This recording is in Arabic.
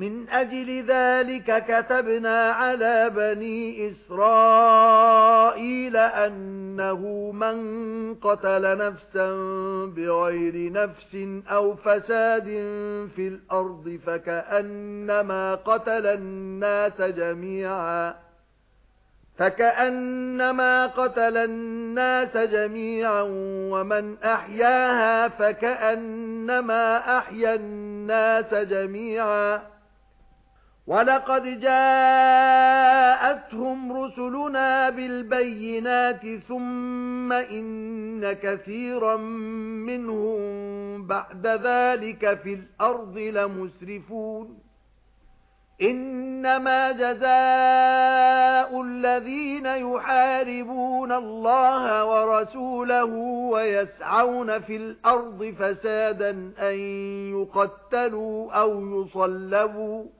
مِنْ أَجْلِ ذَلِكَ كَتَبْنَا عَلَى بَنِي إِسْرَائِيلَ أَنَّهُ مَنْ قَتَلَ نَفْسًا بِغَيْرِ نَفْسٍ أَوْ فَسَادٍ فِي الْأَرْضِ فَكَأَنَّمَا قَتَلَ النَّاسَ جَمِيعًا فَكَأَنَّمَا قَتَلَ النَّاسَ جَمِيعًا وَمَنْ أَحْيَاهَا فَكَأَنَّمَا أَحْيَا النَّاسَ جَمِيعًا وَلَقَدْ جَاءَتْهُمْ رُسُلُنَا بِالْبَيِّنَاتِ ثُمَّ إِنَّ كَثِيرًا مِنْهُمْ بَعْدَ ذَلِكَ فِي الْأَرْضِ لَمُسْرِفُونَ. إِنَّمَا جَزَاءُ الَّذِينَ يُحَارِبُونَ اللَّهَ وَرَسُولَهُ وَيَسْعَوْنَ فِي الْأَرْضِ فَسَادًا أَن يُقَتَّلُوا أَوْ يُصَلَّبُوا.